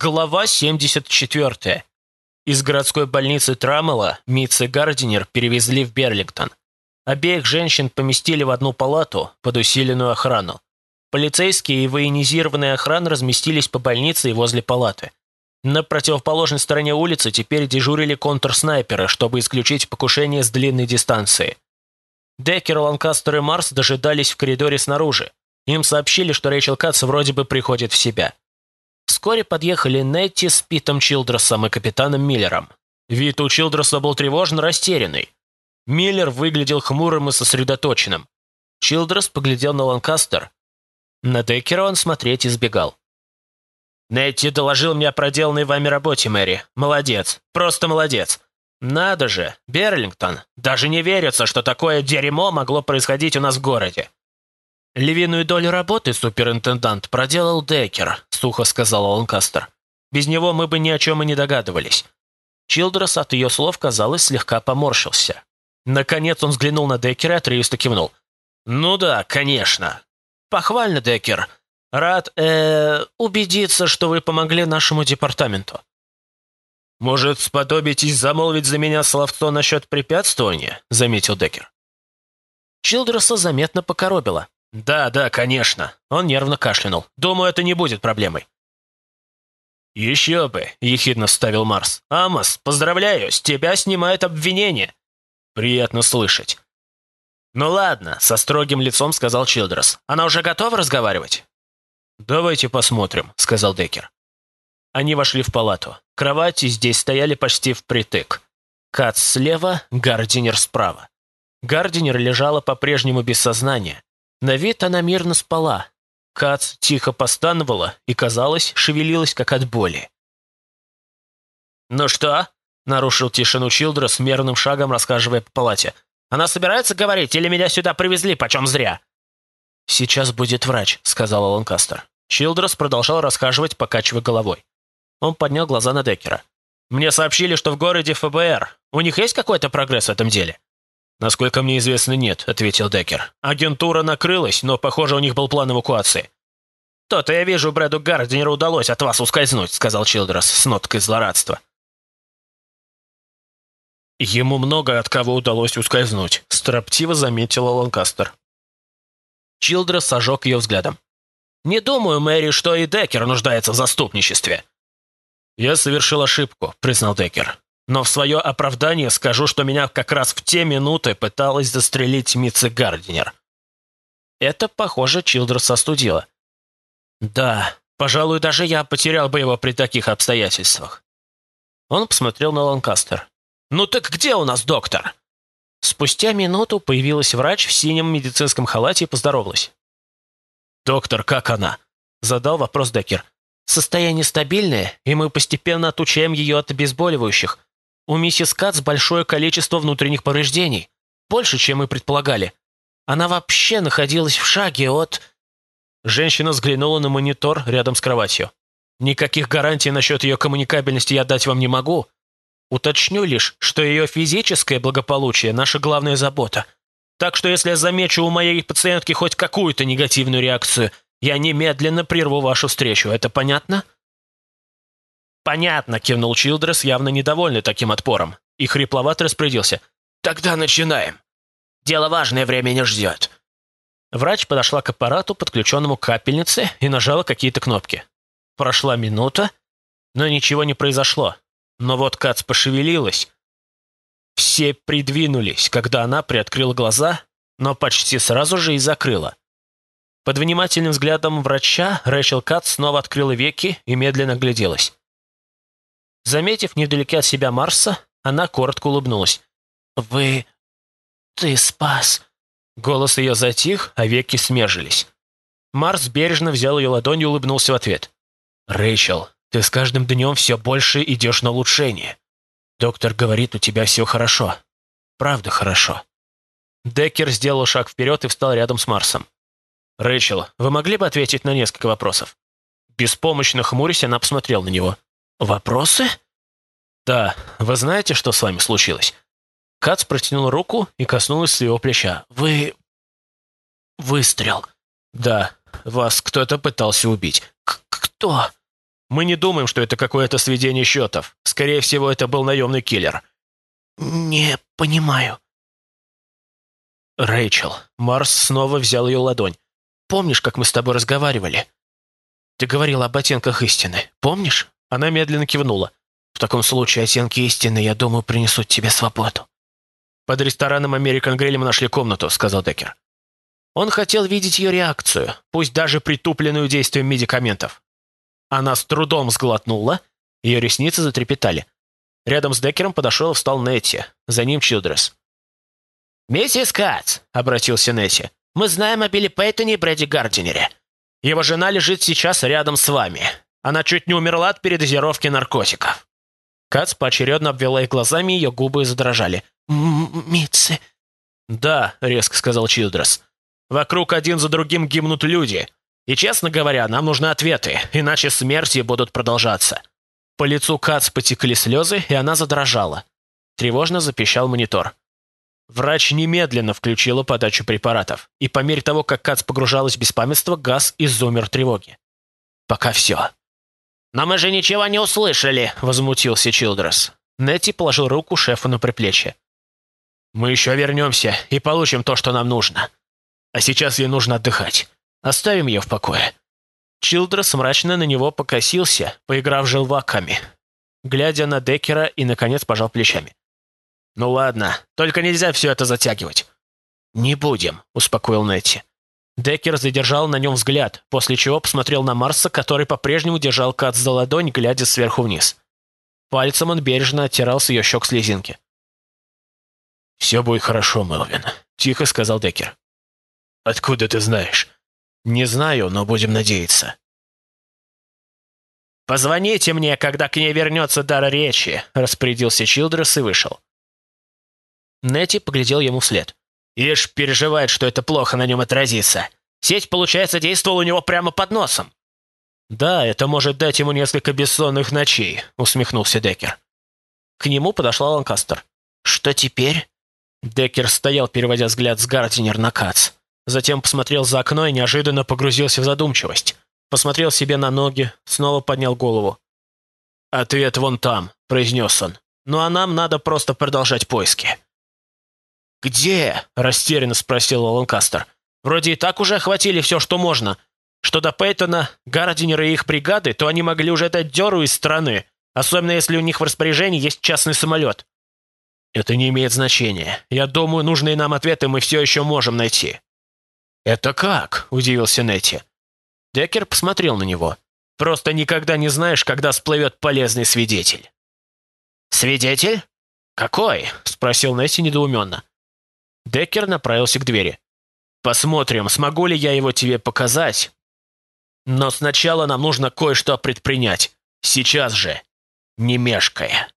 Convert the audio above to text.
Глава 74. Из городской больницы Трамела Митц и Гардинер перевезли в Берлингтон. Обеих женщин поместили в одну палату под усиленную охрану. Полицейские и военизированная охрана разместились по больнице и возле палаты. На противоположной стороне улицы теперь дежурили контрснайперы, чтобы исключить покушение с длинной дистанции. Деккер, Ланкастер и Марс дожидались в коридоре снаружи. Им сообщили, что Рэйчел Катс вроде бы приходит в себя. Вскоре подъехали Нетти с Питом Чилдросом и капитаном Миллером. Вид у Чилдроса был тревожно растерянный. Миллер выглядел хмурым и сосредоточенным. Чилдрос поглядел на Ланкастер. На Деккера он смотреть избегал. «Нетти доложил мне о проделанной вами работе, Мэри. Молодец. Просто молодец. Надо же, Берлингтон. Даже не верится, что такое дерьмо могло происходить у нас в городе. «Львиную долю работы, суперинтендант, проделал Деккер», — сухо сказал Ланкастер. «Без него мы бы ни о чем и не догадывались». Чилдрес от ее слов, казалось, слегка поморщился. Наконец он взглянул на Деккера и отрывисто кивнул. «Ну да, конечно. Похвально, Деккер. Рад, э, убедиться, что вы помогли нашему департаменту». «Может, сподобитесь замолвить за меня словцо насчет препятствования?» — заметил Деккер. Чилдреса заметно покоробило. «Да, да, конечно». Он нервно кашлянул. «Думаю, это не будет проблемой». «Еще бы», — ехидно вставил Марс. «Амос, поздравляю, с тебя снимают обвинение». «Приятно слышать». «Ну ладно», — со строгим лицом сказал Чилдрес. «Она уже готова разговаривать?» «Давайте посмотрим», — сказал Деккер. Они вошли в палату. Кровати здесь стояли почти впритык. Кац слева, Гардинер справа. Гардинер лежала по-прежнему без сознания. На вид она мирно спала. Кац тихо постановала и, казалось, шевелилась, как от боли. «Ну что?» — нарушил тишину Чилдрес, мерным шагом рассказывая по палате. «Она собирается говорить, или меня сюда привезли, почем зря?» «Сейчас будет врач», — сказала Ланкастер. Чилдрес продолжал расхаживать, покачивая головой. Он поднял глаза на Деккера. «Мне сообщили, что в городе ФБР. У них есть какой-то прогресс в этом деле?» «Насколько мне известно, нет», — ответил Деккер. «Агентура накрылась, но, похоже, у них был план эвакуации». «То-то я вижу, Брэду Гардинеру удалось от вас ускользнуть», — сказал Чилдресс с ноткой злорадства. «Ему много от кого удалось ускользнуть», — строптиво заметила Ланкастер. Чилдресс ожег ее взглядом. «Не думаю, Мэри, что и Деккер нуждается в заступничестве». «Я совершил ошибку», — признал Деккер. Но в свое оправдание скажу, что меня как раз в те минуты пыталась застрелить Митце Гардинер. Это, похоже, Чилдрс остудило. Да, пожалуй, даже я потерял бы его при таких обстоятельствах. Он посмотрел на Ланкастер. «Ну так где у нас доктор?» Спустя минуту появилась врач в синем медицинском халате и поздоровалась. «Доктор, как она?» — задал вопрос Деккер. «Состояние стабильное, и мы постепенно отучаем ее от обезболивающих. У миссис Кац большое количество внутренних повреждений. Больше, чем мы предполагали. Она вообще находилась в шаге от...» Женщина взглянула на монитор рядом с кроватью. «Никаких гарантий насчет ее коммуникабельности я дать вам не могу. Уточню лишь, что ее физическое благополучие – наша главная забота. Так что если я замечу у моей пациентки хоть какую-то негативную реакцию, я немедленно прерву вашу встречу. Это понятно?» «Понятно», — кивнул Чилдрес, явно недовольный таким отпором, и хрипловато распорядился. «Тогда начинаем. Дело важное, время не ждет». Врач подошла к аппарату, подключенному к капельнице, и нажала какие-то кнопки. Прошла минута, но ничего не произошло. Но вот Кац пошевелилась. Все придвинулись, когда она приоткрыла глаза, но почти сразу же и закрыла. Под внимательным взглядом врача Рэчел Кац снова открыла веки и медленно гляделась. Заметив невдалеке от себя Марса, она коротко улыбнулась. «Вы... ты спас...» Голос ее затих, а веки смежились. Марс бережно взял ее ладонь и улыбнулся в ответ. «Рэйчел, ты с каждым днем все больше идешь на улучшение. Доктор говорит, у тебя все хорошо. Правда хорошо». Деккер сделал шаг вперед и встал рядом с Марсом. «Рэйчел, вы могли бы ответить на несколько вопросов?» Беспомощно хмурясь, она посмотрела на него. «Вопросы?» «Да, вы знаете, что с вами случилось?» Кац протянул руку и коснулась своего плеча. «Вы... выстрел?» «Да, вас кто-то пытался убить». К «Кто?» Мы не думаем, что это какое-то сведение счетов. Скорее всего, это был наемный киллер». «Не понимаю». «Рэйчел». Марс снова взял ее ладонь. «Помнишь, как мы с тобой разговаривали? Ты говорила об оттенках истины. Помнишь?» Она медленно кивнула. «В таком случае оттенки истины, я думаю, принесут тебе свободу». «Под рестораном American Grill нашли комнату», — сказал Деккер. Он хотел видеть ее реакцию, пусть даже притупленную действием медикаментов. Она с трудом сглотнула, ее ресницы затрепетали. Рядом с Деккером подошел и встал Нетти, за ним Чилдрес. «Миссис Кац», — обратился Нетти, — «мы знаем о Билли Пейтоне и Брэди Гардинере. Его жена лежит сейчас рядом с вами. Она чуть не умерла от передозировки наркотиков». Кац поочередно обвела их глазами, ее губы задрожали. «Митцы...» «Да», — резко сказал Чилдрес. «Вокруг один за другим гибнут люди. И, честно говоря, нам нужны ответы, иначе смерти будут продолжаться». По лицу Кац потекли слезы, и она задрожала. Тревожно запищал монитор. Врач немедленно включила подачу препаратов, и по мере того, как Кац погружалась в беспамятство, газ изумер тревоги. Пока все. «Но мы же ничего не услышали», — возмутился Чилдрес. Нетти положил руку шефу на приплечье. «Мы еще вернемся и получим то, что нам нужно. А сейчас ей нужно отдыхать. Оставим ее в покое». Чилдрес мрачно на него покосился, поиграв желваками, глядя на Деккера и, наконец, пожал плечами. «Ну ладно, только нельзя все это затягивать». «Не будем», — успокоил Нетти. Деккер задержал на нем взгляд, после чего посмотрел на Марса, который по-прежнему держал Кац за ладонь, глядя сверху вниз. Пальцем он бережно оттирал с ее щек слезинки. «Все будет хорошо, Мелвин», — тихо сказал Деккер. «Откуда ты знаешь?» «Не знаю, но будем надеяться». «Позвоните мне, когда к ней вернется дар речи», — распорядился Чилдрес и вышел. Нетти поглядел ему вслед. «Ишь, переживает, что это плохо на нем отразится. Сеть, получается, действовала у него прямо под носом». «Да, это может дать ему несколько бессонных ночей», — усмехнулся Деккер. К нему подошла Ланкастер. «Что теперь?» Деккер стоял, переводя взгляд с Гардинер на Кац. Затем посмотрел за окно и неожиданно погрузился в задумчивость. Посмотрел себе на ноги, снова поднял голову. «Ответ вон там», — произнес он. «Ну а нам надо просто продолжать поиски». «Где?» — растерянно спросил Ланкастер. «Вроде и так уже охватили все, что можно. Что до Пейтона, Гардинера и их бригады, то они могли уже дать дёру из страны, особенно если у них в распоряжении есть частный самолет». «Это не имеет значения. Я думаю, нужные нам ответы мы все еще можем найти». «Это как?» – удивился Нетти. Деккер посмотрел на него. «Просто никогда не знаешь, когда всплывет полезный свидетель». «Свидетель? Какой?» – спросил Нетти недоуменно. Деккер направился к двери. «Посмотрим, смогу ли я его тебе показать. Но сначала нам нужно кое-что предпринять. Сейчас же, не мешкая».